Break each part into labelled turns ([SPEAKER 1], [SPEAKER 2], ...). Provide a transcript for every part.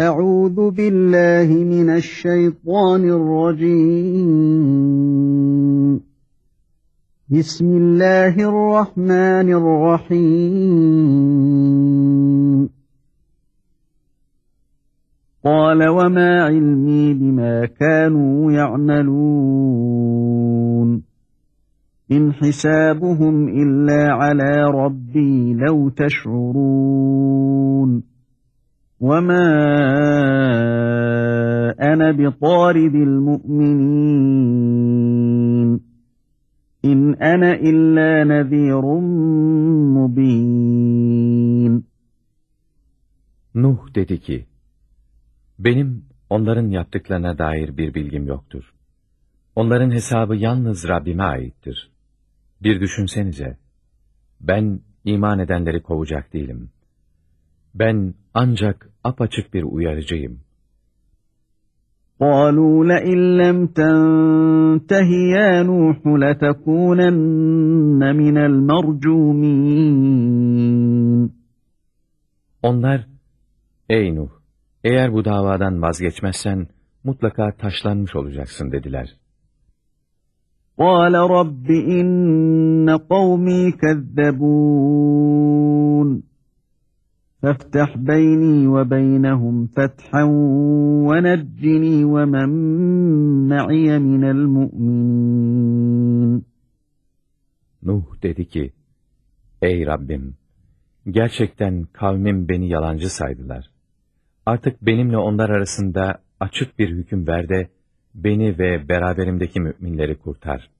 [SPEAKER 1] أعوذ بالله من الشيطان الرجيم. بسم الله الرحمن الرحيم. قال وما علمي بما كانوا يعملون. إن حسابهم إلا على ربي لو تشعرون. وَمَا أَنَا بِطَارِدِ الْمُؤْمِنِينَ İn ana illa nezirun mubin.
[SPEAKER 2] Nuh dedi ki, benim onların yaptıklarına dair bir bilgim yoktur. Onların hesabı yalnız Rabbime aittir. Bir düşünsenize, ben iman edenleri kovacak değilim. Ben ancak apaçık bir uyarıcıyım.
[SPEAKER 1] قَالُوا لَئِنْ لَمْ تَنْتَهِ يَا نُوحُ لَتَكُونَنَّ مِنَ الْمَرْجُومِينَ
[SPEAKER 2] Onlar, ey Nuh, eğer bu davadan vazgeçmezsen, mutlaka taşlanmış olacaksın dediler.
[SPEAKER 1] قَالَ رَبِّ إِنَّ قَوْمِي كَذَّبُونَ فافتح بيني وبينهم فتحا ونجني ومن معي من المؤمنين
[SPEAKER 2] Nuh dedi ki, Ey Rabbim! Gerçekten kavmim beni yalancı saydılar. Artık benimle onlar arasında açık bir hüküm ver de, beni ve beraberimdeki müminleri kurtar.''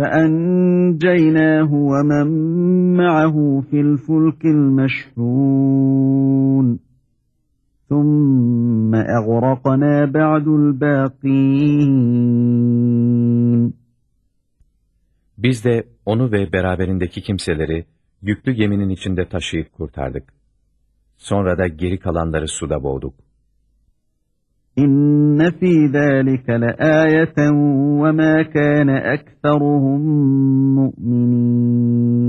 [SPEAKER 1] فأنجيناه ومن معه في الفلك المشحون ثم أغرقنا بعد الباقين
[SPEAKER 2] Biz de onu ve beraberindeki kimseleri yüklü geminin içinde taşıyıp kurtardık. Sonra da geri kalanları suda boğduk.
[SPEAKER 1] İnne fî zâlike leâyeten ve mâ kâne ekseruhum mu'minîn.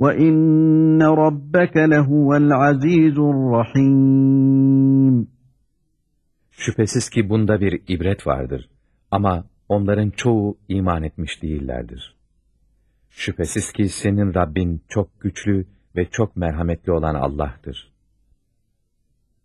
[SPEAKER 1] Ve inne rabbeke lehuvel azîzur rahîm.
[SPEAKER 2] Şüphesiz ki bunda bir ibret vardır. Ama onların çoğu iman etmiş değillerdir. Şüphesiz ki senin Rabbin çok güçlü ve çok merhametli olan Allah'tır.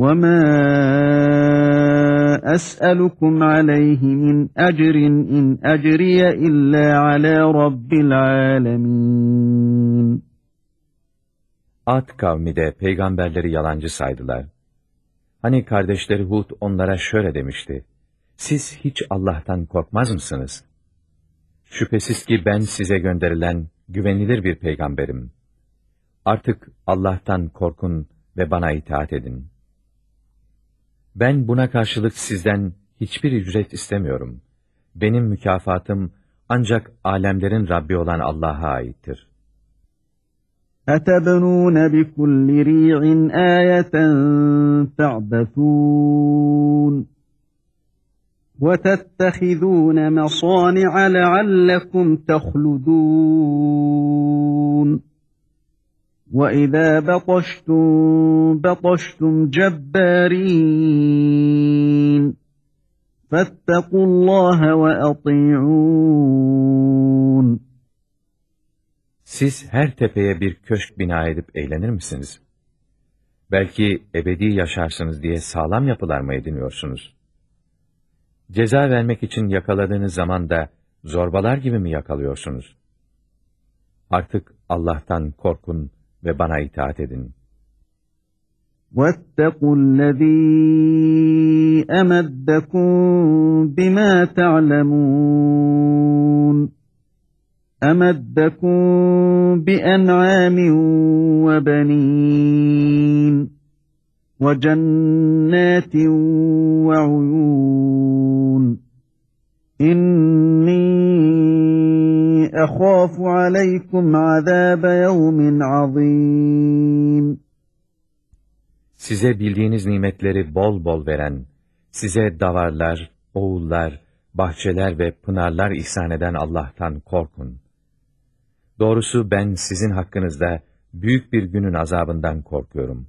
[SPEAKER 1] وما أسألكم عليه من أجر إن أجري إلا على رب العالمين
[SPEAKER 2] Ad kavmi de peygamberleri yalancı saydılar. Hani kardeşleri Hud onlara şöyle demişti. Siz hiç Allah'tan korkmaz mısınız? Şüphesiz ki ben size gönderilen güvenilir bir peygamberim. Artık Allah'tan korkun ve bana itaat edin.'' Ben buna karşılık sizden hiçbir ücret istemiyorum. Benim mükafatım ancak alemlerin Rabbi olan Allah'a aittir.
[SPEAKER 1] أَتَبْنُونَ بِكُلِّ رِيعٍ آيَةً تَعْبَثُونَ وَتَتَّخِذُونَ مَصَانِعَ لَعَلَّكُمْ تَخْلُدُونَ وَإِذَا بَطَشْتُمْ بَطَشْتُمْ جَبَّارِينَ فَاتَّقُوا اللّٰهَ وَأَطِيعُونَ
[SPEAKER 2] Siz her tepeye bir köşk bina edip eğlenir misiniz? Belki ebedi yaşarsınız diye sağlam yapılar mı ediniyorsunuz? Ceza vermek için yakaladığınız zaman da zorbalar gibi mi yakalıyorsunuz? Artık Allah'tan korkun ve bana itaat edin.
[SPEAKER 1] وَاتَّقُوا الَّذ۪ي أَمَدَّكُمْ بِمَا تَعْلَمُونَ أَمَدَّكُمْ بِأَنْعَامٍ وَبَنِينَ وَجَنَّاتٍ وَعُيُونَ أخاف عليكم عذاب يوم عظيم
[SPEAKER 2] Size bildiğiniz nimetleri bol bol veren, size davarlar, oğullar, bahçeler ve pınarlar ihsan eden Allah'tan korkun. Doğrusu ben sizin hakkınızda büyük bir günün azabından korkuyorum.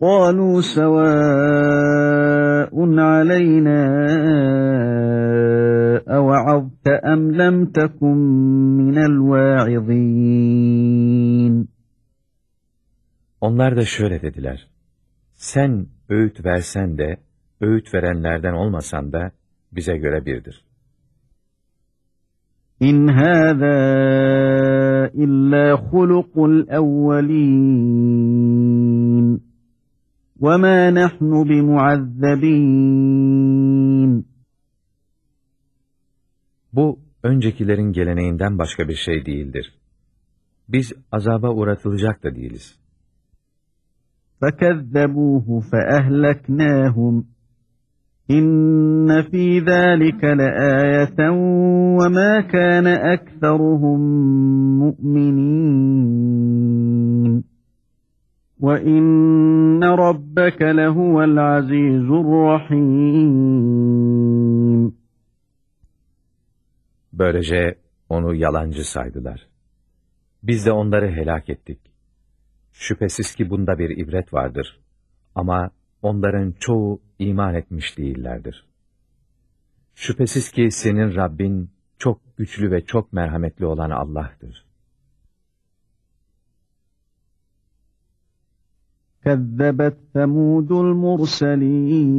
[SPEAKER 1] قالوا سواء علينا أوعظت أم لم تكن من الواعظين
[SPEAKER 2] Onlar da şöyle dediler. Sen öğüt versen de, öğüt verenlerden olmasan da bize göre birdir.
[SPEAKER 1] إن هذا إلا خلق الأولين وما نحن بمعذبين
[SPEAKER 2] Bu, öncekilerin geleneğinden başka bir şey değildir. Biz azaba uğratılacak da değiliz.
[SPEAKER 1] فكذبوه فأهلكناهم إن في ذلك لآية وما كان أكثرهم مؤمنين وإن ربك لهو العزيز الرحيم
[SPEAKER 2] Böylece onu yalancı saydılar. Biz de onları helak ettik. Şüphesiz ki bunda bir ibret vardır. Ama onların çoğu iman etmiş değillerdir. Şüphesiz ki senin Rabbin çok güçlü ve çok merhametli olan Allah'tır.
[SPEAKER 1] كذبت ثمود المرسلين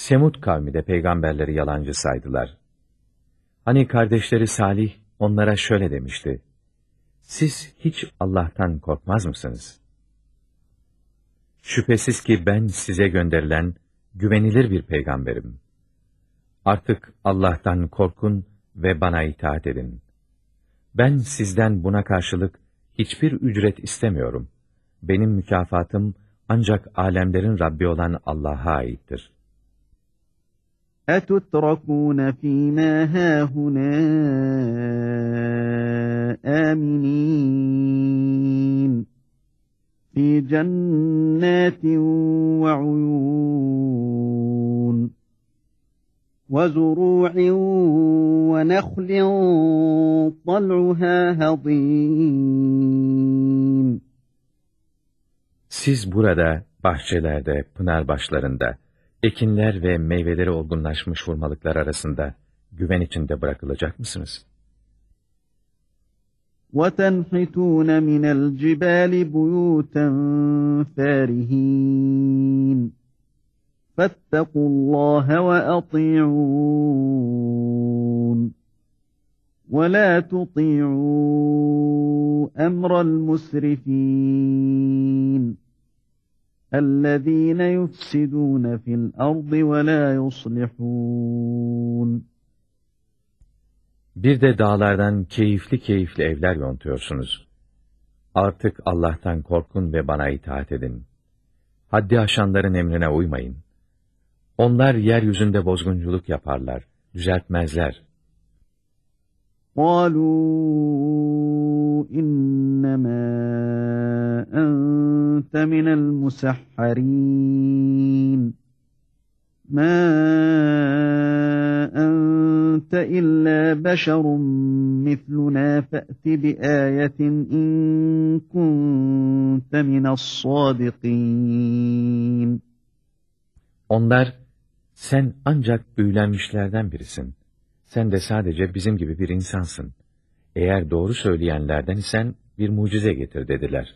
[SPEAKER 2] Semud kavmi de peygamberleri yalancı saydılar. Hani kardeşleri Salih onlara şöyle demişti. Siz hiç Allah'tan korkmaz mısınız? Şüphesiz ki ben size gönderilen güvenilir bir peygamberim. Artık Allah'tan korkun ve bana itaat edin. Ben sizden buna karşılık hiçbir ücret istemiyorum. Benim mükafatım ancak alemlerin Rabbi olan Allah'a aittir.
[SPEAKER 1] أتتركون فيما هاهنا آمنين في جنات وعيون وزروع ونخل طلعها هضيم.
[SPEAKER 2] Siz burada, bahçelerde, pınar başlarında, ekinler ve meyveleri olgunlaşmış hurmalıklar arasında güven içinde bırakılacak mısınız?
[SPEAKER 1] وتنحتون من الجبال بيوتا فارهين فاتقوا الله وأطيعون ولا تطيعوا أمر المسرفين الذين يفسدون في الأرض ولا يصلحون
[SPEAKER 2] Bir de dağlardan keyifli keyifli evler yontuyorsunuz. Artık Allah'tan korkun ve bana itaat edin. Haddi aşanların emrine uymayın. Onlar yeryüzünde bozgunculuk yaparlar, düzeltmezler.
[SPEAKER 1] قالوا إنما أنت من المسحرين ما أنت إلا بشر مثلنا فأت بآية إن كنت من الصادقين
[SPEAKER 2] Onlar, sen ancak büyülenmişlerden birisin. Sen de sadece bizim gibi bir insansın. Eğer doğru söyleyenlerden isen bir mucize getir dediler.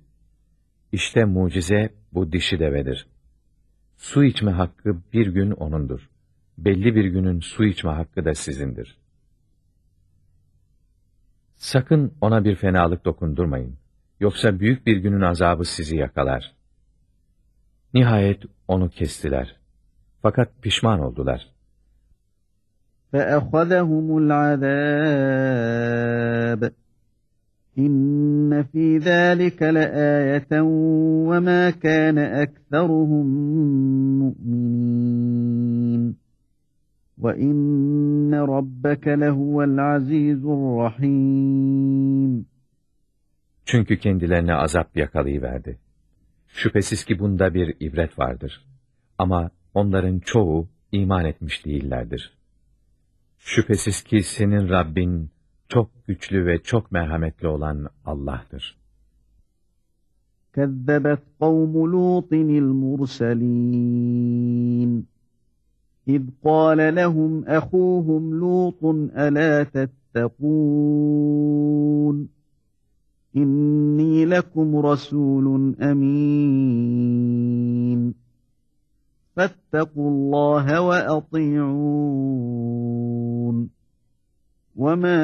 [SPEAKER 2] İşte mucize bu dişi devedir. Su içme hakkı bir gün onundur. Belli bir günün su içme hakkı da sizindir. Sakın ona bir fenalık dokundurmayın. Yoksa büyük bir günün azabı sizi yakalar. Nihayet onu kestiler. Fakat pişman oldular.
[SPEAKER 1] فَأَخَذَهُمُ الْعَذَابِ İnne fî zâlike leâyeten ve mâ kâne ekseruhum mu'minîn. Ve inne rabbeke lehuvel azîzur rahîm.
[SPEAKER 2] Çünkü kendilerine azap yakalayıverdi. Şüphesiz ki bunda bir ibret vardır. Ama onların çoğu iman etmiş değillerdir. Şüphesiz ki senin Rabbin çok güçlü ve çok merhametli olan Allah'tır.
[SPEAKER 1] كذبت قوم لوط المرسلين إذ قال لهم أخوهم لوط ألا تتقون إني لكم رسول أمين فاتقوا الله وأطيعون وَمَا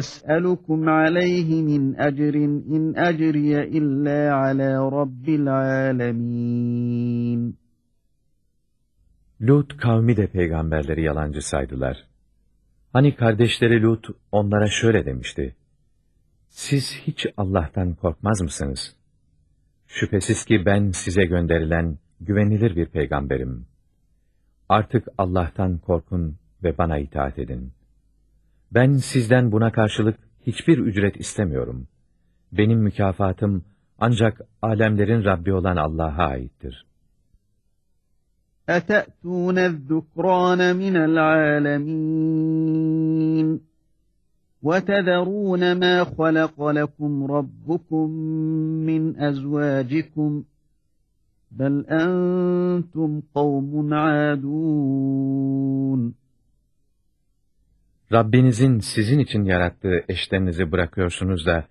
[SPEAKER 1] أَسْأَلُكُمْ عَلَيْهِ مِنْ أَجْرٍ إِنْ أَجْرِيَ إِلَّا عَلَى رَبِّ الْعَالَمِينَ
[SPEAKER 2] Lut kavmi de peygamberleri yalancı saydılar. Hani kardeşleri Lut onlara şöyle demişti. Siz hiç Allah'tan korkmaz mısınız? Şüphesiz ki ben size gönderilen güvenilir bir peygamberim. Artık Allah'tan korkun ve bana itaat edin. Ben sizden buna karşılık hiçbir ücret istemiyorum. Benim mükafatım ancak alemlerin Rabbi olan Allah'a aittir.
[SPEAKER 1] اَتَأْتُونَ الذُّكْرَانَ مِنَ الْعَالَمِينَ وَتَذَرُونَ مَا خَلَقَ لَكُمْ رَبُّكُمْ مِنْ أَزْوَاجِكُمْ بَلْ أَنْتُمْ قَوْمٌ عَادُونَ
[SPEAKER 2] Rabbinizin sizin için yarattığı eşlerinizi bırakıyorsunuz da,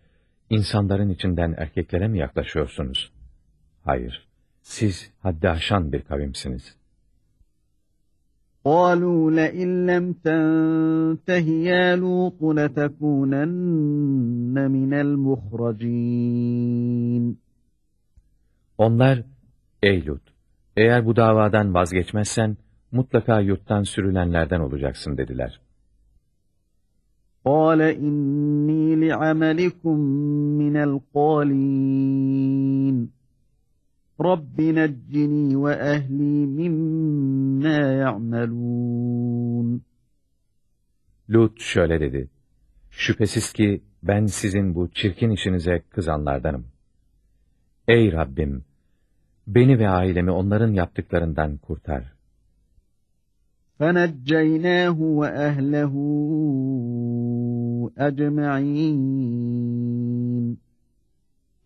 [SPEAKER 2] insanların içinden erkeklere mi yaklaşıyorsunuz? Hayır, siz haddi aşan bir kavimsiniz.
[SPEAKER 1] قَالُوا لَئِنْ لَمْ تَنْتَهِ يَا لُوطُ لَتَكُونَنَّ مِنَ الْمُخْرَجِينَ
[SPEAKER 2] Onlar, ey Lut, eğer bu davadan vazgeçmezsen, mutlaka yurttan sürülenlerden olacaksın dediler.
[SPEAKER 1] قال إني لعملكم من القالين رب نجني وأهلي مما يعملون
[SPEAKER 2] Lut şöyle dedi. Şüphesiz ki ben sizin bu çirkin işinize kızanlardanım. Ey Rabbim! Beni ve ailemi onların yaptıklarından kurtar.
[SPEAKER 1] فَنَجَّيْنَاهُ وَأَهْلَهُ أَجْمَعِينَ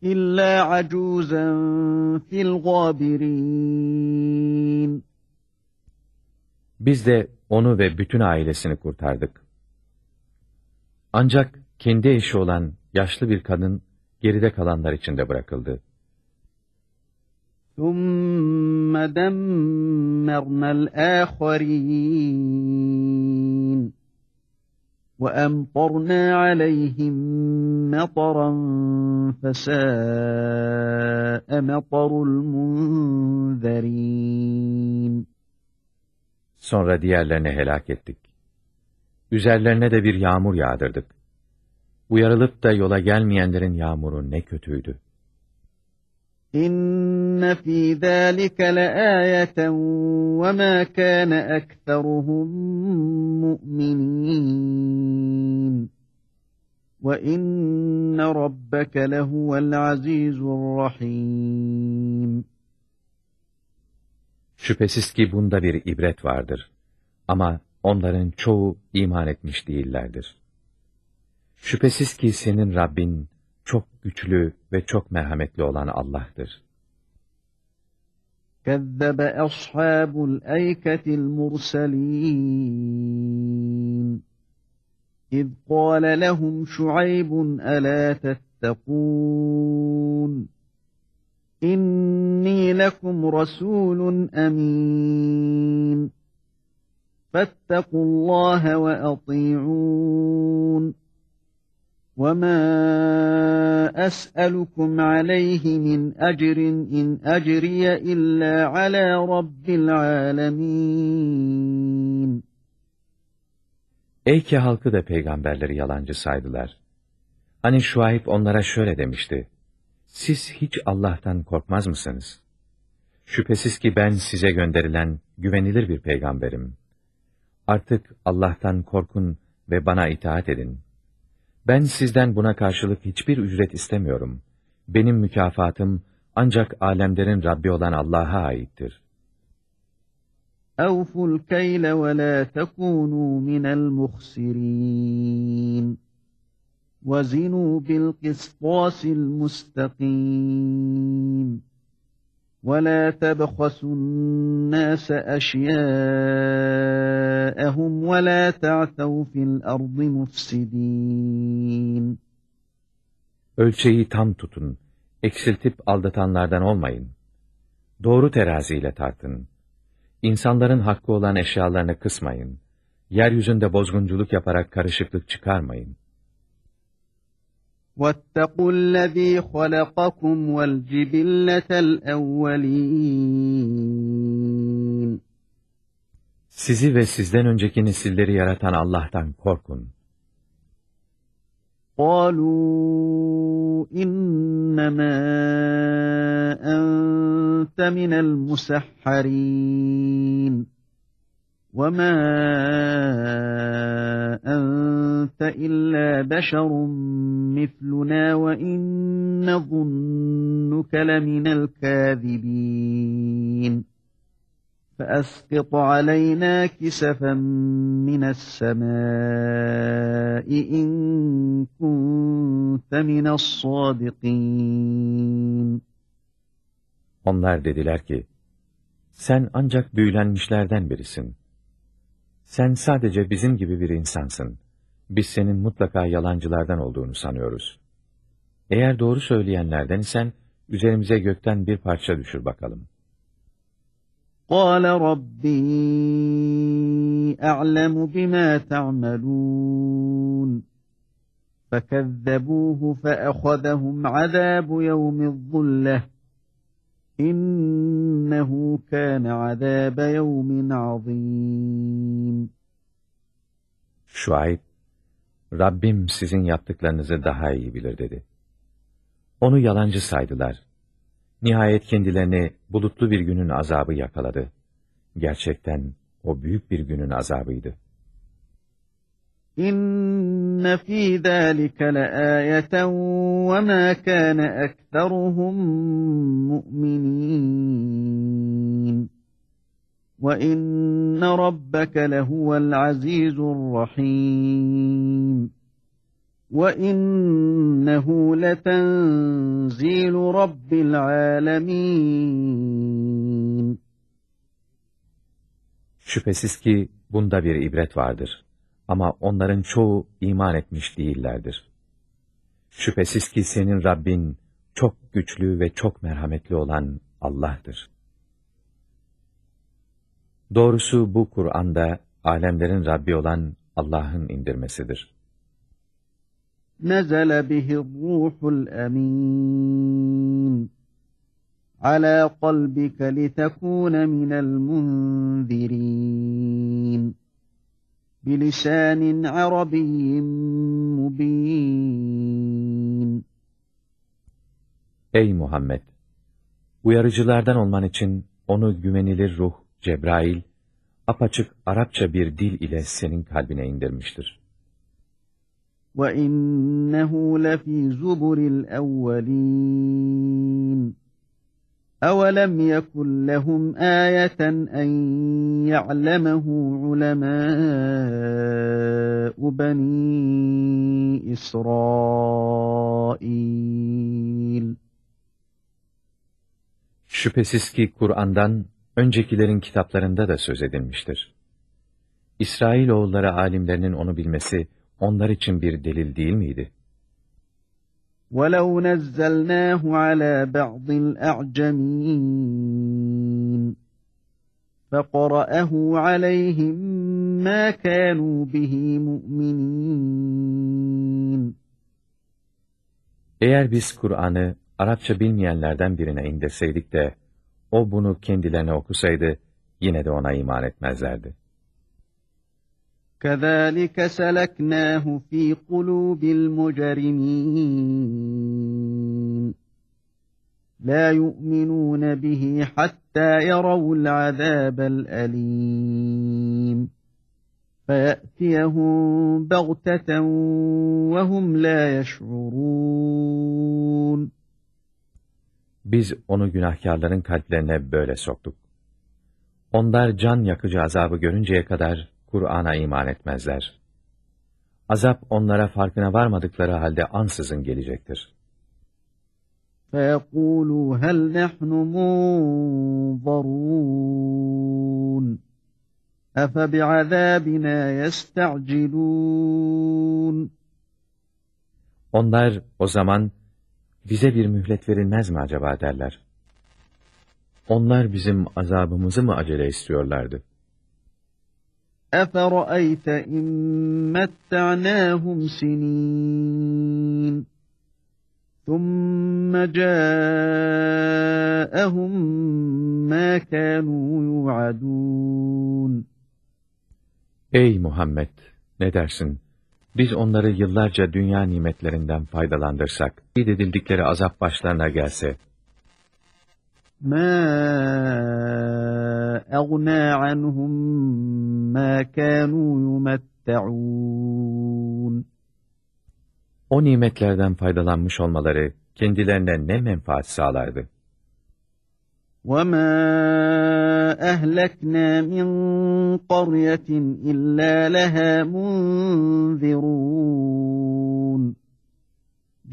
[SPEAKER 1] إِلَّا عَجُوزًا فِي الْغَابِرِينَ
[SPEAKER 2] Biz de onu ve bütün ailesini kurtardık. Ancak kendi eşi olan yaşlı bir kadın geride kalanlar içinde bırakıldı.
[SPEAKER 1] ثُمَّ دَمَّرْنَا الْآخَرِينَ وَأَمْطَرْنَا عَلَيْهِمْ مَطَرًا فَسَاءَ مَطَرُ الْمُنذَرِينَ
[SPEAKER 2] Sonra diğerlerini helak ettik. Üzerlerine de bir yağmur yağdırdık. Uyarılıp da yola gelmeyenlerin yağmuru ne kötüydü.
[SPEAKER 1] İnne fî zâlike leâyeten ve mâ kâne ekseruhum mu'minîn. Ve inne rabbeke lehuvel.
[SPEAKER 2] Şüphesiz ki bunda bir ibret vardır. Ama onların çoğu iman etmiş değillerdir. Şüphesiz ki senin Rabbin çok güçlü ve çok merhametli olan Allah'tır.
[SPEAKER 1] Kezzebe ashabul eyketil murselin. İz kâle lehum şuaybun elâ tettekûn. İnni lekum rasulun emin. Fettekullah ve ati'ûn. وَمَا أَسْأَلُكُمْ عَلَيْهِ مِنْ أَجْرٍ إِنْ أَجْرِيَ إِلَّا عَلَى رَبِّ الْعَالَمِينَ
[SPEAKER 2] Eyke halkı da peygamberleri yalancı saydılar. Hani Şuayb onlara şöyle demişti. Siz hiç Allah'tan korkmaz mısınız? Şüphesiz ki ben size gönderilen güvenilir bir peygamberim. Artık Allah'tan korkun ve bana itaat edin. Ben sizden buna karşılık hiçbir ücret istemiyorum. Benim mükafatım ancak alemlerin Rabbi olan Allah'a aittir.
[SPEAKER 1] أَوْفُوا الْكَيْلَ وَلَا تَكُونُوا مِنَ الْمُخْسِرِينَ وَزِنُوا بِالْقِسْطَاسِ الْمُسْتَقِيمِ وَلَا تَبْخَسُوا النَّاسَ أَشْيَاءَهُمْ وَلَا تَعْثَوْا فِي الْأَرْضِ مُفْسِدِينَ
[SPEAKER 2] Ölçeği tam tutun, eksiltip aldatanlardan olmayın. Doğru teraziyle tartın. İnsanların hakkı olan eşyalarını kısmayın. Yeryüzünde bozgunculuk yaparak karışıklık çıkarmayın.
[SPEAKER 1] وَاتَّقُوا الَّذ۪ي خَلَقَكُمْ وَالْجِبِلَّةَ الْاَوَّلِينَ
[SPEAKER 2] Sizi ve sizden önceki nesilleri yaratan Allah'tan korkun.
[SPEAKER 1] قَالُوا اِنَّمَا أَنْتَ مِنَ الْمُسَحَّرِينَ وَمَا أَنْتَ إِلَّا بَشَرٌ مِثْلُنَا وَإِنْ نَظُنُّكَ لَمِنَ الْكَاذِبِينَ فَأَسْقِطْ عَلَيْنَا كِسَفًا مِنَ السَّمَاءِ إِنْ كُنْتَ مِنَ الصَّادِقِينَ
[SPEAKER 2] Onlar dediler ki, sen ancak büyülenmişlerden birisin. Sen sadece bizim gibi bir insansın. Biz senin mutlaka yalancılardan olduğunu sanıyoruz. Eğer doğru söyleyenlerden isen, üzerimize gökten bir parça düşür bakalım.
[SPEAKER 1] قَالَ رَبِّي أَعْلَمُ بِمَا تَعْمَلُونَ فَكَذَّبُوهُ فَأَخَذَهُمْ عَذَابُ يَوْمِ الظُّلَّةِ İnnehu kâne azâbe yevmin azîm.
[SPEAKER 2] Şuayb, Rabbim sizin yaptıklarınızı daha iyi bilir dedi. Onu yalancı saydılar. Nihayet kendilerini bulutlu bir günün azabı yakaladı. Gerçekten o büyük bir günün azabıydı.
[SPEAKER 1] İnne fî zâlike leâyeten ve mâ kâne ekteruhum mu'minîn. Ve inne rabbeke lehuvel azîzurrahîm. Ve innehu letenzilu rabbil âlemîn.
[SPEAKER 2] Şüphesiz ki bunda bir ibret vardır. Ama onların çoğu iman etmiş değillerdir. Şüphesiz ki senin Rabbin çok güçlü ve çok merhametli olan Allah'tır. Doğrusu bu Kur'an'da alemlerin Rabbi olan Allah'ın indirmesidir.
[SPEAKER 1] Nezele bihi'r-ruhul emin ala kalbike litekune minel munzirin bilisanin arabiyyin mubin.
[SPEAKER 2] Ey Muhammed! Uyarıcılardan olman için onu güvenilir ruh Cebrail, apaçık Arapça bir dil ile senin kalbine indirmiştir.
[SPEAKER 1] وَإِنَّهُ لَفِي زُبُرِ الْأَوَّلِينَ أَوَلَمْ يَكُنْ لَهُمْ آيَةً أَنْ يَعْلَمَهُ عُلَمَاءُ بَنِي إِسْرَائِيلَ
[SPEAKER 2] Şüphesiz ki Kur'an'dan öncekilerin kitaplarında da söz edilmiştir. İsrailoğulları alimlerinin onu bilmesi onlar için bir delil değil miydi?
[SPEAKER 1] وَلَوْ نَزَّلْنَاهُ عَلَى بَعْضِ الْأَعْجَمِينَ فَقَرَأَهُ عَلَيْهِمْ مَا كَانُوا بِهِ مُؤْمِنِينَ
[SPEAKER 2] Eğer biz Kur'an'ı Arapça bilmeyenlerden birine indirseydik de, o bunu kendilerine okusaydı, yine de ona iman etmezlerdi.
[SPEAKER 1] كَذَٰلِكَ سَلَكْنَاهُ ف۪ي قُلُوبِ الْمُجَرِمِينَ لَا يُؤْمِنُونَ بِهِ حَتَّى يَرَوُا الْعَذَابَ الْأَلِيمَ فَيَأْتِيَهُمْ بَغْتَةً وَهُمْ لَا يَشْعُرُونَ
[SPEAKER 2] Biz onu günahkarların kalplerine böyle soktuk. Onlar can yakıcı azabı görünceye kadar Kur'an'a iman etmezler. Azap onlara farkına varmadıkları halde ansızın gelecektir.
[SPEAKER 1] فَيَقُولُوا هَلْ نَحْنُ مُنظَرُونَ اَفَبِعَذَابِنَا يَسْتَعْجِلُونَ
[SPEAKER 2] Onlar o zaman bize bir mühlet verilmez mi acaba derler. Onlar bizim azabımızı mı acele istiyorlardı?
[SPEAKER 1] اَفَرَأَيْتَ اِنْ مَتَّعْنَاهُمْ سِنِينَ ثُمَّ جَاءَهُمْ مَا كَانُوا يُوعَدُونَ
[SPEAKER 2] Ey Muhammed! Ne dersin? Biz onları yıllarca dünya nimetlerinden faydalandırsak, id edildikleri azap başlarına gelse,
[SPEAKER 1] مَا أَغْنَى عَنْهُمْ مَا كَانُوا يُمَتَّعُونَ
[SPEAKER 2] o nimetlerden faydalanmış olmaları kendilerine ne menfaat sağlardı?
[SPEAKER 1] وَمَا أَهْلَكْنَا مِنْ قَرْيَةٍ إِلَّا لَهَا مُنْذِرُونَ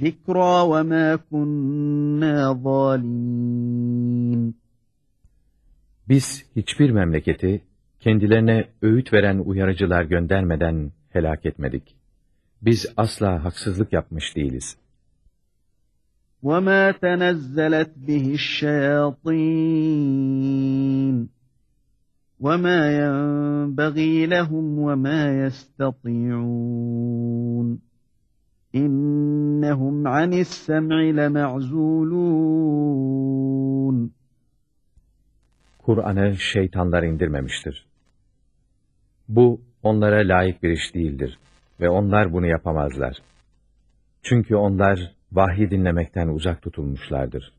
[SPEAKER 1] ذِكْرَى وَمَا كُنَّا ظَالِمِينَ
[SPEAKER 2] Biz hiçbir memleketi kendilerine öğüt veren uyarıcılar göndermeden helak etmedik. Biz asla haksızlık yapmış değiliz.
[SPEAKER 1] وَمَا تَنَزَّلَتْ بِهِ الشَّيَاطِينَ وَمَا يَنْبَغِي لَهُمْ وَمَا يَسْتَطِيعُونَ إِنَّهُمْ عَنِ السَّمْعِ لَمَعْزُولُونَ
[SPEAKER 2] Kur'an'ı şeytanlar indirmemiştir. Bu onlara layık bir iş değildir ve onlar bunu yapamazlar. Çünkü onlar vahyi dinlemekten uzak tutulmuşlardır.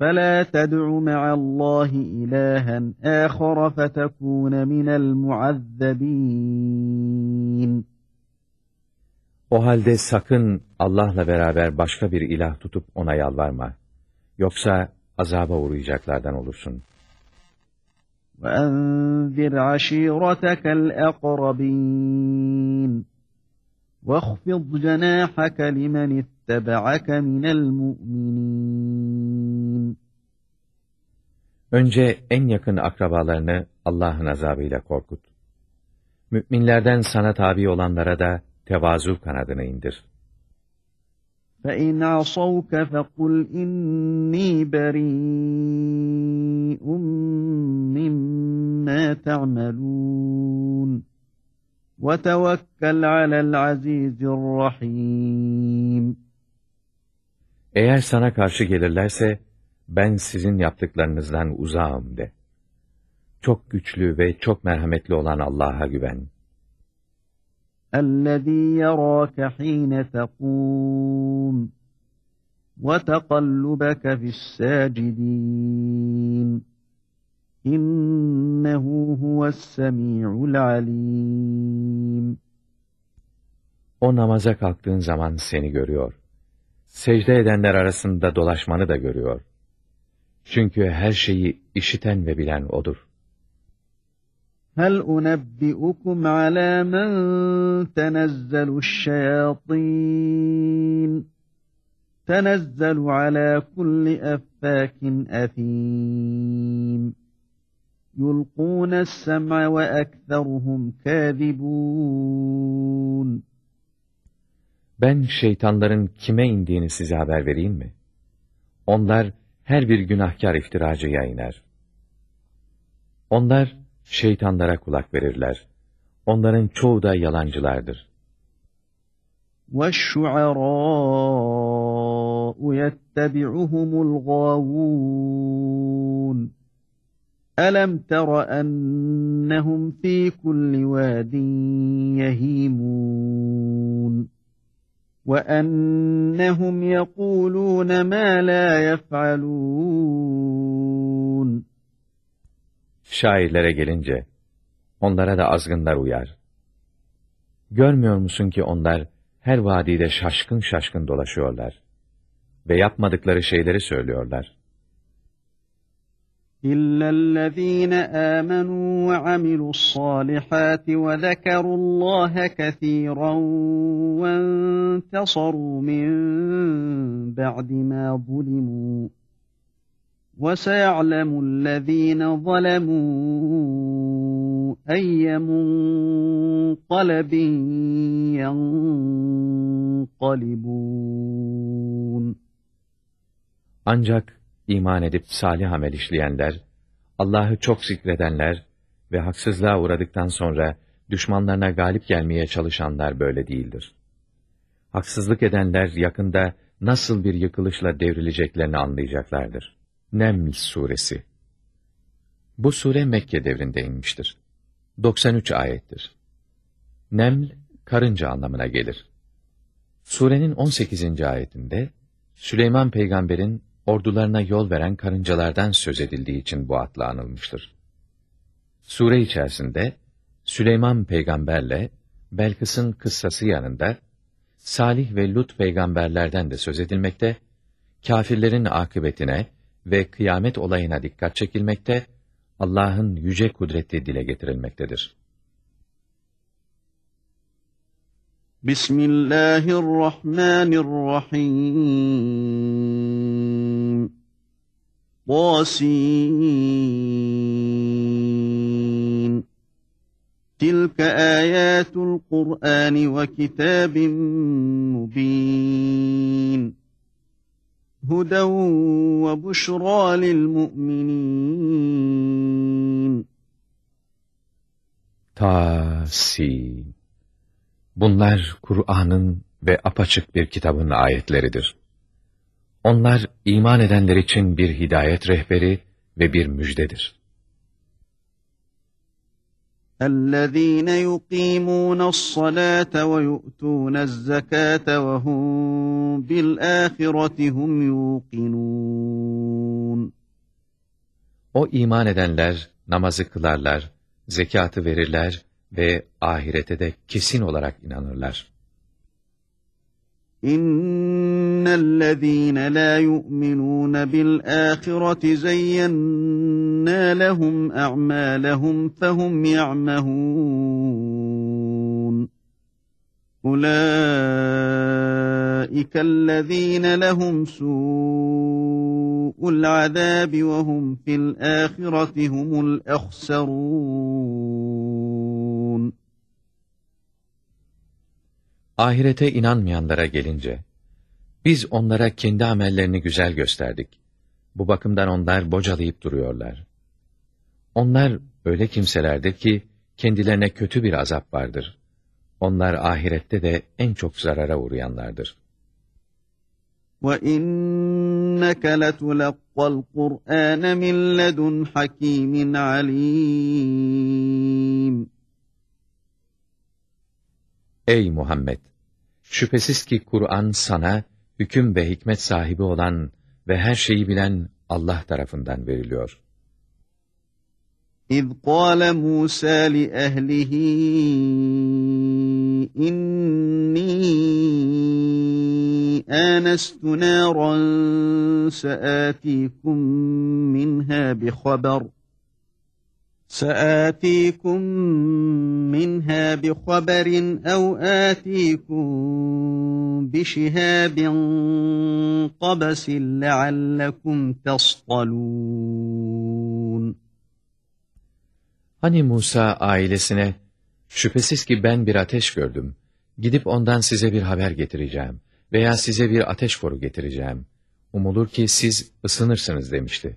[SPEAKER 1] فَلَا تَدْعُ مَعَ اللّٰهِ إِلَٰهًا آخَرَ فَتَكُونَ مِنَ الْمُعَذَّبِينَ
[SPEAKER 2] O halde sakın Allah'la beraber başka bir ilah tutup ona yalvarma. Yoksa azaba uğrayacaklardan olursun.
[SPEAKER 1] وَأَنذِرْ عَشِيرَتَكَ الْأَقْرَبِينَ وَاخْفِضْ جَنَاحَكَ لِمَنِ اتَّبَعَكَ مِنَ الْمُؤْمِنِينَ
[SPEAKER 2] Önce en yakın akrabalarını Allah'ın azabıyla korkut. Müminlerden sana tabi olanlara da tevazu kanadını indir.
[SPEAKER 1] فَاِنْ عَصَوْكَ فَقُلْ اِنِّي بَرِيءٌ مِّمَّا تَعْمَلُونَ وَتَوَكَّلْ عَلَى الْعَز۪يزِ الرَّحِيمِ
[SPEAKER 2] Eğer sana karşı gelirlerse, ben sizin yaptıklarınızdan uzağım de. Çok güçlü ve çok merhametli olan Allah'a güven.
[SPEAKER 1] الَّذ۪ي يَرَاكَ ح۪ينَ تَقُومُ وَتَقَلُّبَكَ فِي السَّاجِد۪ينَ İnnehu huves semî'ul alîm.
[SPEAKER 2] O namaza kalktığın zaman seni görüyor. Secde edenler arasında dolaşmanı da görüyor. Çünkü her şeyi işiten ve bilen O'dur.
[SPEAKER 1] Hel unebbi'ukum ala men tenezzelüşşeyatin. Tenezzelu ala kulli effâkin efîm. Yulkûne sem'a ve ekseruhum kâzibûn.
[SPEAKER 2] Ben şeytanların kime indiğini size haber vereyim mi? Onlar her bir günahkar iftiracıya iner. Onlar, şeytanlara kulak verirler. Onların çoğu da yalancılardır.
[SPEAKER 1] وَالشُّعَرَاءُ يَتَّبِعُهُمُ الْغَاوُونَ أَلَمْ تَرَ أَنَّهُمْ فِي كُلِّ وَادٍ يَهِيمُونَ وَأَنَّهُمْ يَقُولُونَ مَا لَا يَفْعَلُونَ
[SPEAKER 2] Şairlere gelince, onlara da azgınlar uyar. Görmüyor musun ki onlar her vadide şaşkın şaşkın dolaşıyorlar ve yapmadıkları şeyleri söylüyorlar.
[SPEAKER 1] إِلَّا الَّذ۪ينَ آمَنُوا وَعَمِلُوا الصَّالِحَاتِ وَذَكَرُوا اللّٰهَ كَثِيرًا وَانْتَصَرُوا مِنْ بَعْدِ مَا ظُلِمُوا وَسَيَعْلَمُ الَّذ۪ينَ ظَلَمُوا اَيَّ مُنْقَلَبٍ يَنْقَلِبُونَ
[SPEAKER 2] Ancak iman edip salih amel işleyenler, Allah'ı çok zikredenler ve haksızlığa uğradıktan sonra düşmanlarına galip gelmeye çalışanlar böyle değildir. Haksızlık edenler yakında nasıl bir yıkılışla devrileceklerini anlayacaklardır. Neml Suresi Bu sure Mekke devrinde inmiştir. 93 ayettir. Neml, karınca anlamına gelir. Surenin 18. ayetinde, Süleyman peygamberin ordularına yol veren karıncalardan söz edildiği için bu adla anılmıştır. Sure içerisinde, Süleyman peygamberle Belkıs'ın kıssası yanında, Salih ve Lut peygamberlerden de söz edilmekte, kafirlerin akıbetine ve kıyamet olayına dikkat çekilmekte, Allah'ın yüce kudreti dile getirilmektedir.
[SPEAKER 1] Bismillahirrahmanirrahim. Tasin. Tilka ayatul Kur'an ve kitabin mubin. هُدًى وَبُشْرَى لِلْمُؤْمِنِينَ
[SPEAKER 2] Tasin. Bunlar Kur'an'ın ve apaçık bir kitabın ayetleridir. Onlar iman edenler için bir hidayet rehberi ve bir müjdedir.
[SPEAKER 1] اَلَّذ۪ينَ يُقِيمُونَ الصَّلَاةَ وَيُؤْتُونَ الزَّكَاةَ وَهُمْ بِالْآخِرَةِ هُمْ يُوقِنُونَ
[SPEAKER 2] O iman edenler namazı kılarlar, zekatı verirler ve ahirete de kesin olarak inanırlar.
[SPEAKER 1] إن الذين لا يؤمنون بالآخرة زينا لهم أعمالهم فهم يعمهون أولئك الذين لهم سوء العذاب وهم في الآخرة هم الأخسرون
[SPEAKER 2] Ahirete inanmayanlara gelince, biz onlara kendi amellerini güzel gösterdik. Bu bakımdan onlar bocalayıp duruyorlar. Onlar öyle kimselerdir ki, kendilerine kötü bir azap vardır. Onlar ahirette de en çok zarara uğrayanlardır.
[SPEAKER 1] وَإِنَّكَ لَتُلَقَّى الْقُرْآنَ مِنْ لَدُنْ حَكِيمٍ عَلِيمٍ
[SPEAKER 2] Ey Muhammed! Şüphesiz ki Kur'an sana, hüküm ve hikmet sahibi olan ve her şeyi bilen Allah tarafından veriliyor.
[SPEAKER 1] İz qâle Musa li ehlihi inni ânestu nâran seâtîkum minhâ bi haber.'' سآتيكم منها بخبر أو آتيكم بشهاب قبس لعلكم تصطلون
[SPEAKER 2] Hani Musa ailesine, şüphesiz ki ben bir ateş gördüm, gidip ondan size bir haber getireceğim veya size bir ateş koru getireceğim. Umulur ki siz ısınırsınız demişti.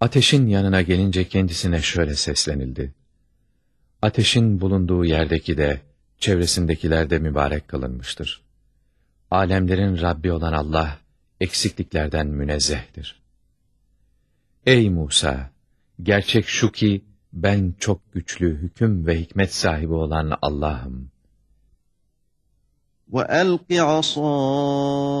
[SPEAKER 2] Ateşin yanına gelince kendisine şöyle seslenildi. Ateşin bulunduğu yerdeki de, çevresindekiler de mübarek kılınmıştır. Alemlerin Rabbi olan Allah, eksikliklerden münezzehtir. Ey Musa! Gerçek şu ki, ben çok güçlü, hüküm ve hikmet sahibi olan Allah'ım.
[SPEAKER 1] وَأَلْقِ عَصَاكَ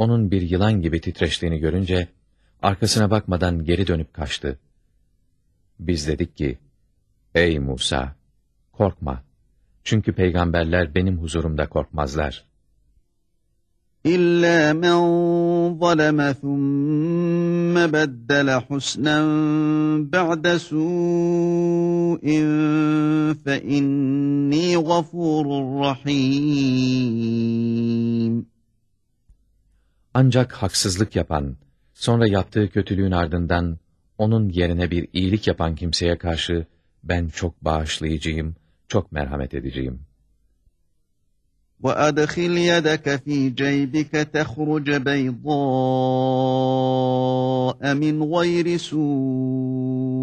[SPEAKER 2] onun bir yılan gibi titreştiğini görünce, arkasına bakmadan geri dönüp kaçtı. Biz dedik ki, Ey Musa! Korkma! Çünkü peygamberler benim huzurumda korkmazlar.
[SPEAKER 1] İlla men zaleme thumme beddele husnen ba'de su'in fe inni gafurur rahim.
[SPEAKER 2] Ancak haksızlık yapan, sonra yaptığı kötülüğün ardından onun yerine bir iyilik yapan kimseye karşı ben çok bağışlayıcıyım, çok merhamet edeceğim.
[SPEAKER 1] وَأَدْخِلْ يَدَكَ فِي جَيْبِكَ تَخْرُجَ بَيْضَاءَ مِنْ غَيْرِ سُوءٍ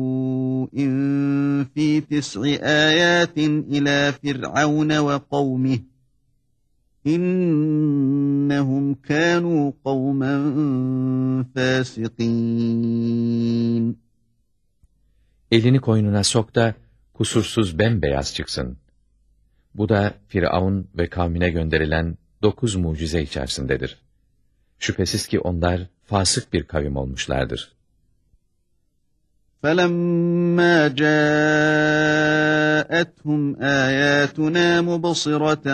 [SPEAKER 1] فِي تِسْعِ آيَاتٍ إِلَى فِرْعَوْنَ وَقَوْمِهِ İnnehum kânû kavmen fâsikîn.
[SPEAKER 2] Elini koynuna sok da kusursuz bembeyaz çıksın. Bu da Firavun ve kavmine gönderilen dokuz mucize içerisindedir. Şüphesiz ki onlar fasık bir kavim olmuşlardır.
[SPEAKER 1] فَلَمَّا جَاءَتْهُمْ آيَاتُنَا مُبْصِرَةً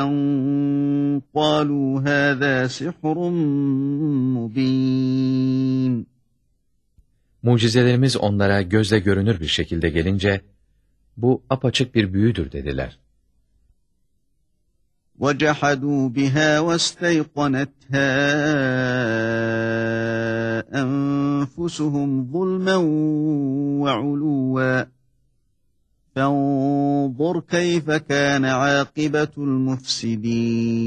[SPEAKER 1] قَالُوا هَذَا سِحْرٌ مُبِينٌ
[SPEAKER 2] Mucizelerimiz onlara gözle görünür bir şekilde gelince, bu apaçık bir büyüdür dediler.
[SPEAKER 1] وَجَحَدُوا بِهَا وَاسْتَيْقَنَتْهَا أَنفُسُهُمْ ظُلْمًا وَعُلُوًّا فَانظُرْ كَيْفَ كَانَ عَاقِبَةُ الْمُفْسِدِينَ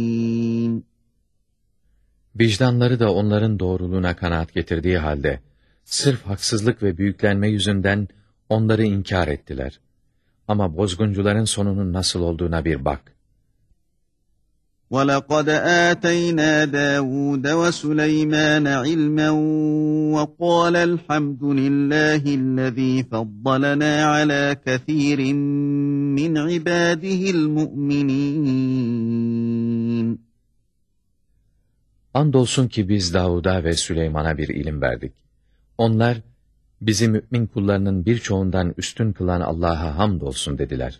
[SPEAKER 2] Vicdanları da onların doğruluğuna kanaat getirdiği halde, sırf haksızlık ve büyüklenme yüzünden onları inkar ettiler. Ama bozguncuların sonunun nasıl olduğuna bir bak.
[SPEAKER 1] وَلَقَدْ آتَيْنَا دَاوُودَ وَسُلَيْمَانَ عِلْمًا وَقَالَ الْحَمْدُ لِلَّهِ الَّذ۪ي فَضَّلَنَا عَلَى كَثِيرٍ مِّنْ عِبَادِهِ الْمُؤْمِنِينَ
[SPEAKER 2] Andolsun ki biz Davud'a ve Süleyman'a bir ilim verdik. Onlar, bizi mümin kullarının birçoğundan üstün kılan Allah'a hamdolsun dediler.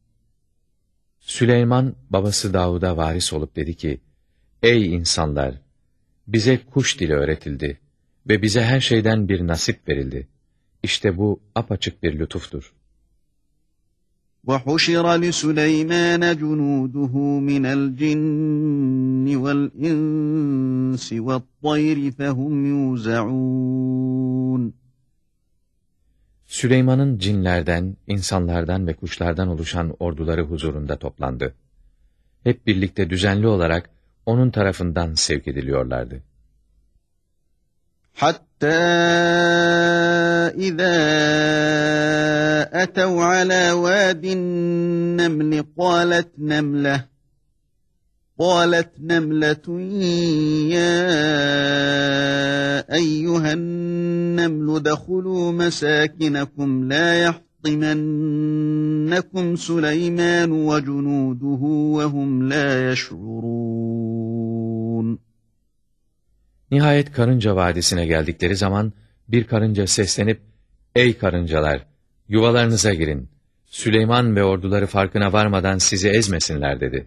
[SPEAKER 2] Süleyman babası Davud'a varis olup dedi ki, Ey insanlar! Bize kuş dili öğretildi ve bize her şeyden bir nasip verildi. İşte bu apaçık bir lütuftur.
[SPEAKER 1] وَحُشِرَ لِسُلَيْمَانَ جُنُودُهُ مِنَ الْجِنِّ وَالْإِنسِ وَالطَّيْرِ فَهُمْ يُوزَعُونَ
[SPEAKER 2] Süleyman'ın cinlerden, insanlardan ve kuşlardan oluşan orduları huzurunda toplandı. Hep birlikte düzenli olarak onun tarafından sevk ediliyorlardı.
[SPEAKER 1] Hatta izâ etev alâ vâdin nemli kâlet nemleh قالت نملة يا أيها النمل ادخلوا مساكنكم لا يحطمنكم سليمان وجنوده وهم لا يشعرون
[SPEAKER 2] Nihayet Karınca Vadisi'ne geldikleri zaman bir karınca seslenip, ''Ey karıncalar, yuvalarınıza girin. Süleyman ve orduları farkına varmadan sizi ezmesinler.'' dedi.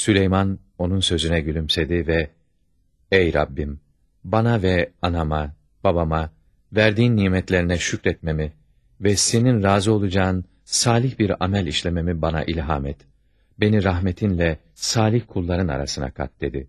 [SPEAKER 2] Süleyman onun sözüne gülümsedi ve Ey Rabbim! Bana ve anama, babama, verdiğin nimetlerine şükretmemi ve senin razı olacağın salih bir amel işlememi bana ilham et. Beni rahmetinle salih kulların arasına kat dedi.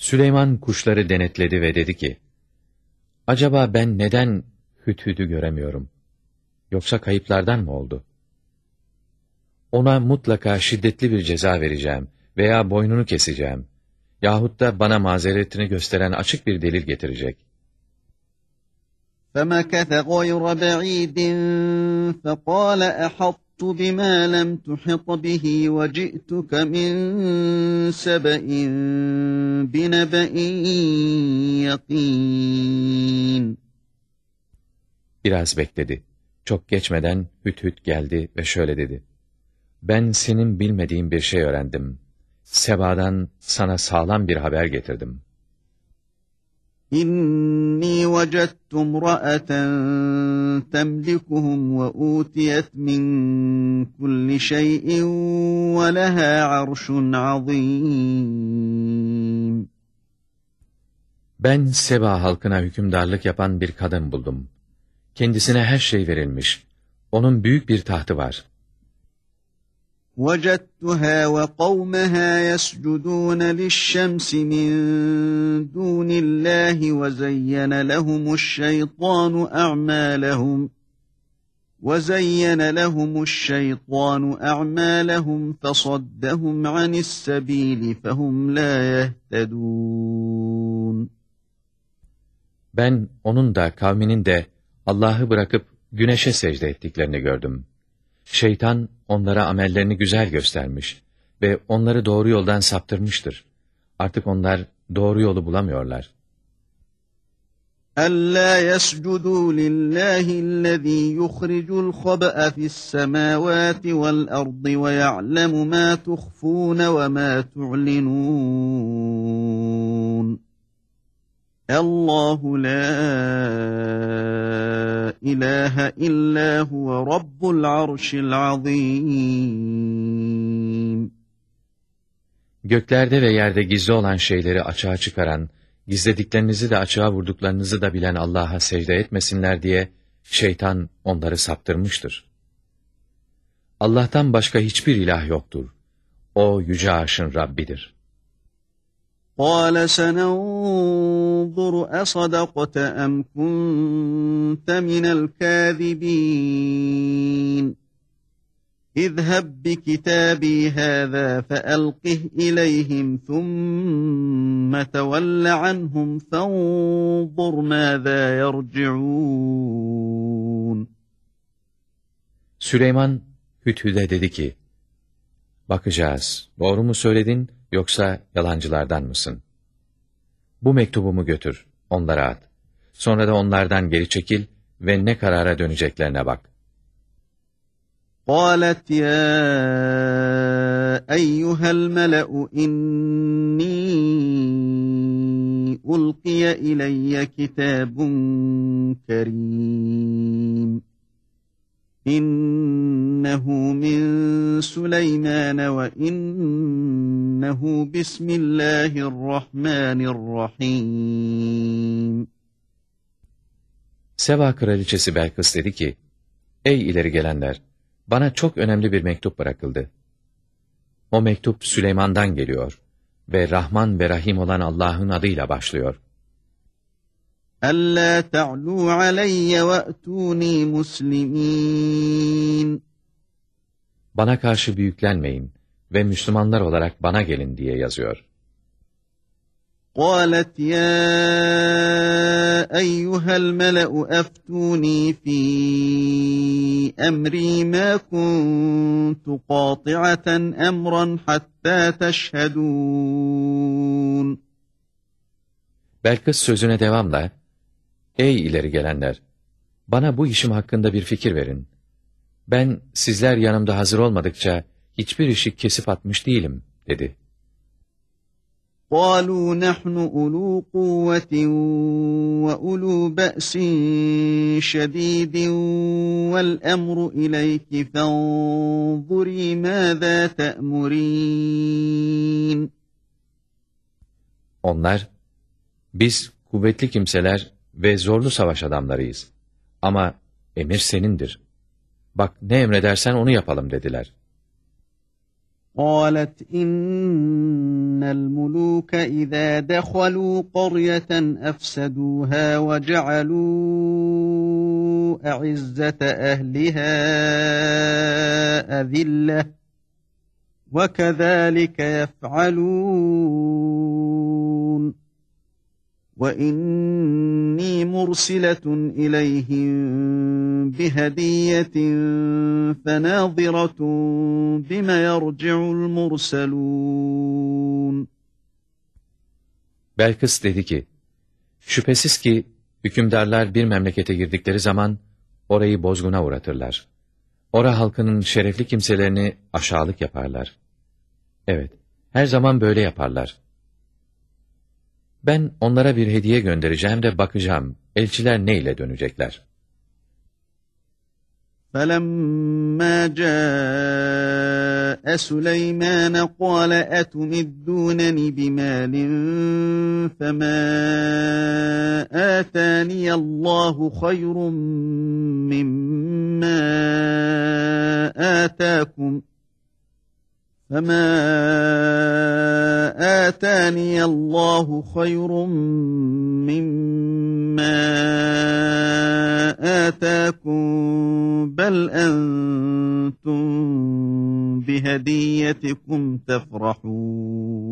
[SPEAKER 2] Süleyman kuşları denetledi ve dedi ki, Acaba ben neden hüthüdü göremiyorum? Yoksa kayıplardan mı oldu? Ona mutlaka şiddetli bir ceza vereceğim veya boynunu keseceğim. Yahut da bana mazeretini gösteren açık bir delil getirecek.''
[SPEAKER 1] فَمَكَثَ غَيْرَ بَعِيدٍ فَقَالَ أَحَطْتُ بِمَا لَمْ تُحِطْ بِهِ وَجِئْتُكَ مِنْ سَبَإٍ بِنَبَإٍ يَقِينٍ
[SPEAKER 2] Biraz bekledi. Çok geçmeden Hüt Hüt geldi ve şöyle dedi. Ben senin bilmediğin bir şey öğrendim. Seba'dan sana sağlam bir haber getirdim.''
[SPEAKER 1] İnni vecettu imra'aten temlikuhum ve utiyet min kulli şeyin ve leha arşun azim.
[SPEAKER 2] Ben Seba halkına hükümdarlık yapan bir kadın buldum. Kendisine her şey verilmiş. Onun büyük bir tahtı var.
[SPEAKER 1] وجدتها وقومها يسجدون للشمس من دون الله وزين لهم الشيطان أعمالهم وزين لهم الشيطان أعمالهم فصدهم عن السبيل فهم لا يهتدون
[SPEAKER 2] Ben onun da kavminin de Allah'ı bırakıp güneşe secde ettiklerini gördüm. Şeytan onlara amellerini güzel göstermiş ve onları doğru yoldan saptırmıştır. Artık onlar doğru yolu bulamıyorlar.
[SPEAKER 1] أَلَّا يَسْجُدُوا لِلَّهِ الَّذ۪ي يُخْرِجُ الْخَبَأَ فِي السَّمَاوَاتِ وَالْأَرْضِ وَيَعْلَمُ مَا تُخْفُونَ وَمَا تُعْلِنُونَ Allahu la ilahe illa huve rabbul arşil azim.
[SPEAKER 2] Göklerde ve yerde gizli olan şeyleri açığa çıkaran, gizlediklerinizi de açığa vurduklarınızı da bilen Allah'a secde etmesinler diye şeytan onları saptırmıştır. Allah'tan başka hiçbir ilah yoktur. O yüce arşın Rabbidir.''
[SPEAKER 1] قال سننظر أصدقت أم كنت من الكاذبين. اذهب بكتابي هذا فألقه إليهم ثم تول عنهم فانظر ماذا يرجعون.
[SPEAKER 2] Süleyman Hüthüd'e dedi ki, Bakacağız, doğru mu söyledin? Yoksa yalancılardan mısın? Bu mektubumu götür, onlara at. Sonra da onlardan geri çekil ve ne karara döneceklerine bak.
[SPEAKER 1] قالت يا أيها الملأ إني ألقي إلي كتاب كريم İnnehu min Süleyman ve innehu bismillahirrahmanirrahim.
[SPEAKER 2] Seva kraliçesi Belkıs dedi ki, Ey ileri gelenler! Bana çok önemli bir mektup bırakıldı. O mektup Süleyman'dan geliyor ve Rahman ve Rahim olan Allah'ın adıyla başlıyor.''
[SPEAKER 1] ألا تعلوا علي وأتوني مسلمين
[SPEAKER 2] Bana karşı büyüklenmeyin ve Müslümanlar olarak bana gelin diye yazıyor.
[SPEAKER 1] قالت يا أيها الملأ أفتوني في أمري ما كنت قاطعة أمرا حتى تشهدون
[SPEAKER 2] Belkıs sözüne devamla, Ey ileri gelenler! Bana bu işim hakkında bir fikir verin. Ben sizler yanımda hazır olmadıkça hiçbir işi kesip atmış değilim, dedi.
[SPEAKER 1] قالوا نحن أولو قوة وأولو بأس شديد والأمر إليك فانظري ماذا تأمرين
[SPEAKER 2] Onlar, biz kuvvetli kimseler ve zorlu savaş adamlarıyız. Ama emir senindir. Bak ne emredersen onu yapalım dediler.
[SPEAKER 1] قالت إن الملوك إذا دخلوا قرية أفسدوها وجعلوا أعزة أهلها أذلة وكذلك يفعلون وإني مرسلة إليهم بهدية فناظرة بما يرجع المرسلون
[SPEAKER 2] Belkıs dedi ki, şüphesiz ki hükümdarlar bir memlekete girdikleri zaman orayı bozguna uğratırlar. Ora halkının şerefli kimselerini aşağılık yaparlar. Evet, her zaman böyle yaparlar. Ben onlara bir hediye göndereceğim de bakacağım, elçiler ne ile dönecekler.
[SPEAKER 1] فلما جاء سليمان قال أتمدونني بمال فما آتاني الله خير مما آتاكم فما آتاني الله خير مما آتاكم بل أنتم بهديتكم تفرحون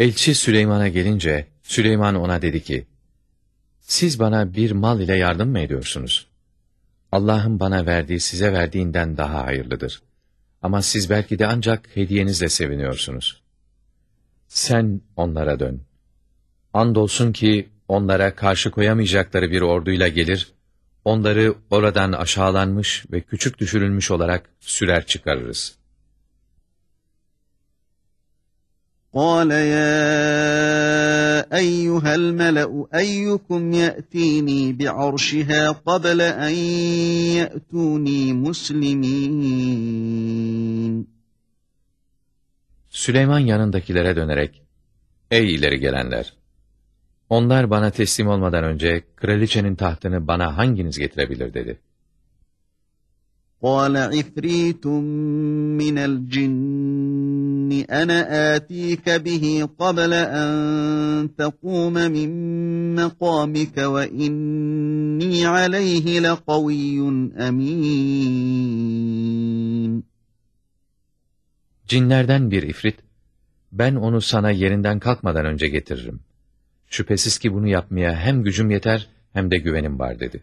[SPEAKER 2] Elçi Süleyman'a gelince, Süleyman ona dedi ki, Siz bana bir mal ile yardım mı ediyorsunuz? Allah'ın bana verdiği size verdiğinden daha hayırlıdır. Ama siz belki de ancak hediyenizle seviniyorsunuz. Sen onlara dön. Andolsun ki onlara karşı koyamayacakları bir orduyla gelir, onları oradan aşağılanmış ve küçük düşürülmüş olarak sürer çıkarırız.''
[SPEAKER 1] قال يا أيها الملأ أيكم يأتيني بعرشها قبل أن يأتوني مسلمين
[SPEAKER 2] Süleyman yanındakilere dönerek, Ey ileri gelenler! Onlar bana teslim olmadan önce kraliçenin tahtını bana hanginiz getirebilir dedi.
[SPEAKER 1] قال عفريت من الجن inni ana atike bihi qabla an tekume min mekamike ve inni aleyhi lekaviyyun emin.
[SPEAKER 2] Cinlerden bir ifrit, ben onu sana yerinden kalkmadan önce getiririm. Şüphesiz ki bunu yapmaya hem gücüm yeter hem de güvenim var dedi.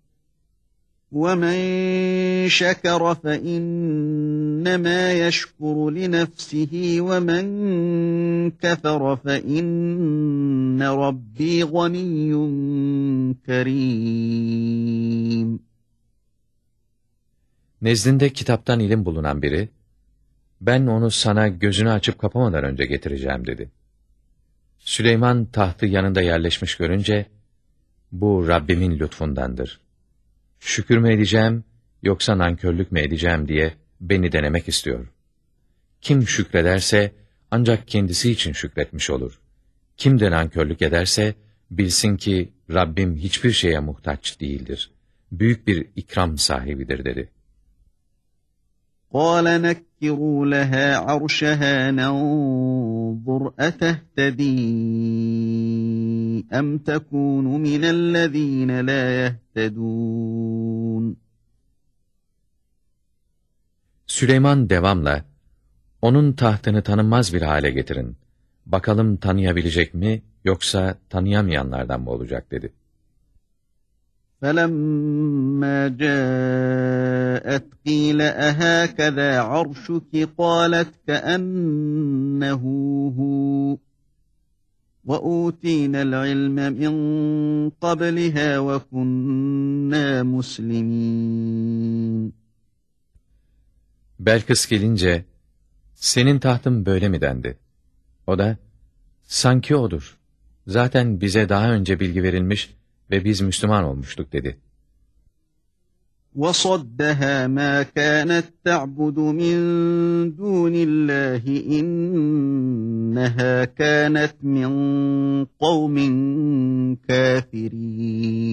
[SPEAKER 1] وَمَنْ شَكَرَ فَإِنَّمَا يَشْكُرُ لِنَفْسِهِ وَمَنْ كَفَرَ فَإِنَّ رَبِّي غَنِيٌّ كَرِيمٌ
[SPEAKER 2] Nezdinde kitaptan ilim bulunan biri, ben onu sana gözünü açıp kapamadan önce getireceğim dedi. Süleyman tahtı yanında yerleşmiş görünce, bu Rabbimin lütfundandır şükür mü edeceğim yoksa nankörlük mü edeceğim diye beni denemek istiyor. Kim şükrederse ancak kendisi için şükretmiş olur. Kim de nankörlük ederse bilsin ki Rabbim hiçbir şeye muhtaç değildir. Büyük bir ikram sahibidir dedi.
[SPEAKER 1] قَالَ نَكِّرُوا لَهَا عَرْشَهَا نَنْظُرْ أَتَهْتَدِي أَمْ تَكُونُ مِنَ الَّذ۪ينَ لَا يَهْتَدُونَ
[SPEAKER 2] Süleyman devamla, onun tahtını tanınmaz bir hale getirin. Bakalım tanıyabilecek mi, yoksa tanıyamayanlardan mı olacak dedi.
[SPEAKER 1] فَلَمَّا جَاءَتْ قِيلَ أَهَكَذَا عَرْشُكِ قَالَتْ كَأَنَّهُ هُوَ وَأُوتِينَا الْعِلْمَ مِنْ قَبْلِهَا وَكُنَّا مُسْلِمِينَ
[SPEAKER 2] Belkıs gelince, senin tahtın böyle mi dendi? O da, sanki odur. Zaten bize daha önce bilgi verilmiş ve biz Müslüman olmuştuk dedi.
[SPEAKER 1] وَصَدَّهَا مَا كَانَتْ تَعْبُدُ مِنْ دُونِ اللّٰهِ اِنَّهَا كَانَتْ مِنْ قَوْمٍ كَافِرِينَ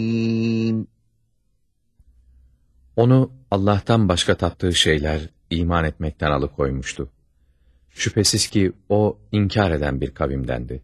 [SPEAKER 2] Onu Allah'tan başka taptığı şeyler iman etmekten alıkoymuştu. Şüphesiz ki o inkar eden bir kavimdendi.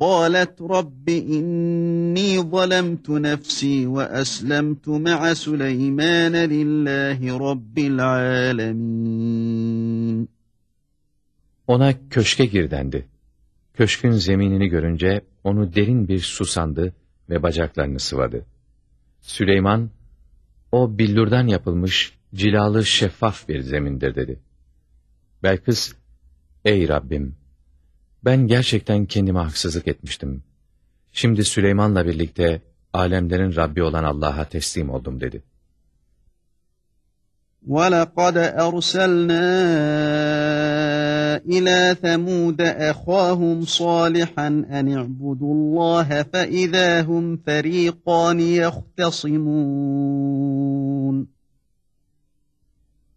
[SPEAKER 1] قالت رب إني ظلمت نفسي وأسلمت مع سليمان لله رب العالمين
[SPEAKER 2] Ona köşke gir dendi. Köşkün zeminini görünce onu derin bir su sandı ve bacaklarını sıvadı. Süleyman, o billurdan yapılmış cilalı şeffaf bir zemindir dedi. Belkıs, ey Rabbim! Ben gerçekten kendime haksızlık etmiştim. Şimdi Süleyman'la birlikte alemlerin Rabbi olan Allah'a teslim oldum dedi.
[SPEAKER 1] وَلَقَدْ أَرْسَلْنَا إلى ثمود أخاهم صالحا أن اعبدوا الله فإذا هم فريقان يختصمون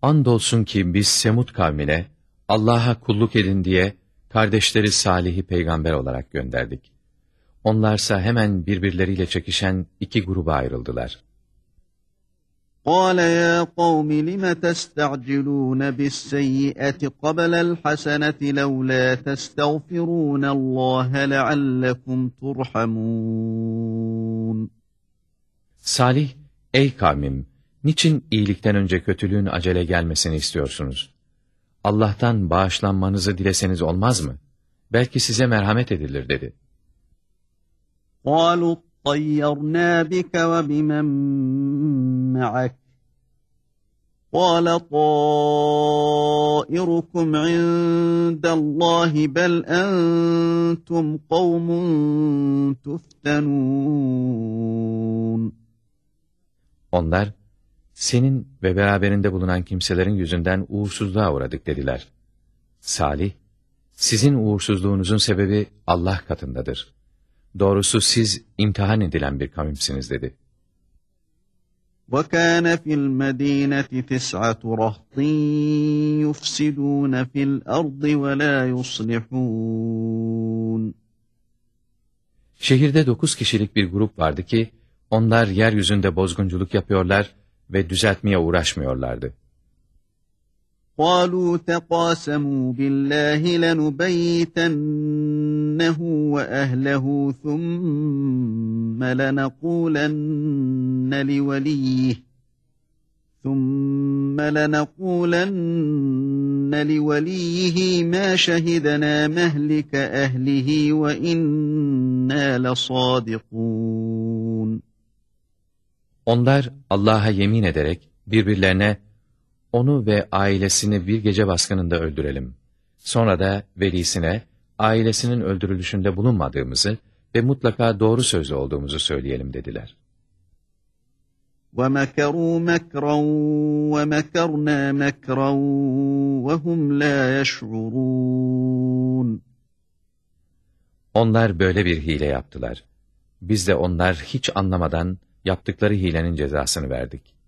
[SPEAKER 2] Andolsun ki biz Semud kavmine Allah'a kulluk edin diye kardeşleri Salih'i peygamber olarak gönderdik. Onlarsa hemen birbirleriyle çekişen iki gruba ayrıldılar.
[SPEAKER 1] قال يا قوم لم تستعجلون بالسيئة قبل الحسنة لولا تستغفرون الله لعلكم ترحمون
[SPEAKER 2] Salih, ey kavmim, niçin iyilikten önce kötülüğün acele gelmesini istiyorsunuz? Allah'tan bağışlanmanızı dileseniz olmaz mı? Belki size merhamet edilir dedi.
[SPEAKER 1] قالوا اطيرنا بك وبمن معك قال طائركم عند الله بل أنتم قوم تفتنون
[SPEAKER 2] Onlar, senin ve beraberinde bulunan kimselerin yüzünden uğursuzluğa uğradık dediler. Salih, sizin uğursuzluğunuzun sebebi Allah katındadır. Doğrusu siz imtihan edilen bir kavimsiniz dedi.
[SPEAKER 1] وكان في المدينة تسعة رهط يفسدون في الأرض ولا يصلحون
[SPEAKER 2] Şehirde dokuz kişilik bir grup vardı ki, onlar yeryüzünde bozgunculuk yapıyorlar ve düzeltmeye uğraşmıyorlardı.
[SPEAKER 1] قالوا تقاسموا بالله لنبيتنه وأهله ثم لنقولن لوليه ثم لنقولن لوليه ما شهدنا مهلك أهله وإنا لصادقون
[SPEAKER 2] Onlar Allah'a yemin ederek birbirlerine onu ve ailesini bir gece baskınında öldürelim. Sonra da velisine ailesinin öldürülüşünde bulunmadığımızı ve mutlaka doğru sözlü olduğumuzu söyleyelim dediler.
[SPEAKER 1] وَمَكَرُوا مَكْرًا وَمَكَرْنَا مَكْرًا وَهُمْ لَا يَشْعُرُونَ
[SPEAKER 2] Onlar böyle bir hile yaptılar. Biz de onlar hiç anlamadan yaptıkları hilenin cezasını verdik.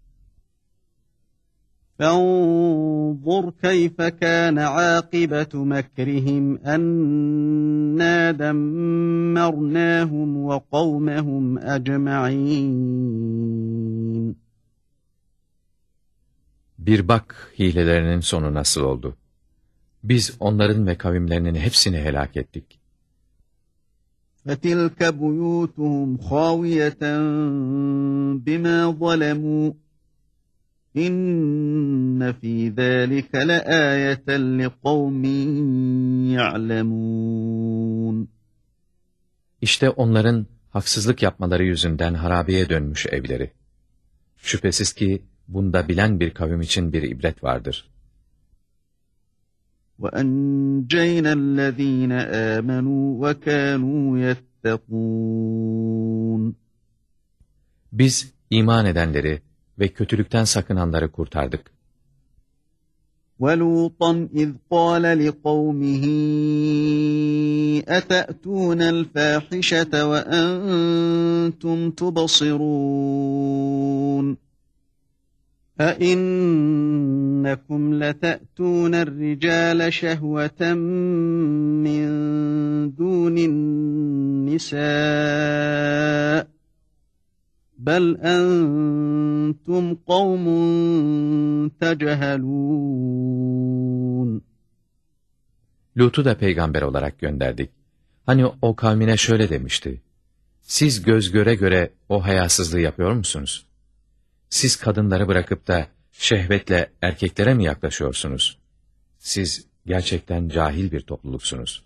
[SPEAKER 1] فانظر كيف كان عاقبة مكرهم أنا دمرناهم وقومهم أجمعين
[SPEAKER 2] Bir bak hilelerinin sonu nasıl oldu. Biz onların ve kavimlerinin hepsini helak ettik.
[SPEAKER 1] فتلك بيوتهم خاوية بما ظلموا İnne fî zâlike leâyeten liqavmin ya'lemûn.
[SPEAKER 2] İşte onların haksızlık yapmaları yüzünden harabeye dönmüş evleri. Şüphesiz ki bunda bilen bir kavim için bir ibret vardır.
[SPEAKER 1] وَاَنْجَيْنَا الَّذ۪ينَ آمَنُوا وَكَانُوا يَتَّقُونَ
[SPEAKER 2] Biz iman edenleri ve kötülükten sakınanları kurtardık.
[SPEAKER 1] وَلُوطًا اِذْ قَالَ لِقَوْمِهِ اَتَأْتُونَ الْفَاحِشَةَ وَاَنْتُمْ تُبَصِرُونَ أَإِنَّكُمْ لَتَأْتُونَ الرِّجَالَ شَهْوَةً مِّن دُونِ النِّسَاءِ Bel entum kavmun techehelûn.
[SPEAKER 2] Lut'u da peygamber olarak gönderdik. Hani o kavmine şöyle demişti. Siz göz göre göre o hayasızlığı yapıyor musunuz? Siz kadınları bırakıp da şehvetle erkeklere mi yaklaşıyorsunuz? Siz gerçekten cahil bir topluluksunuz.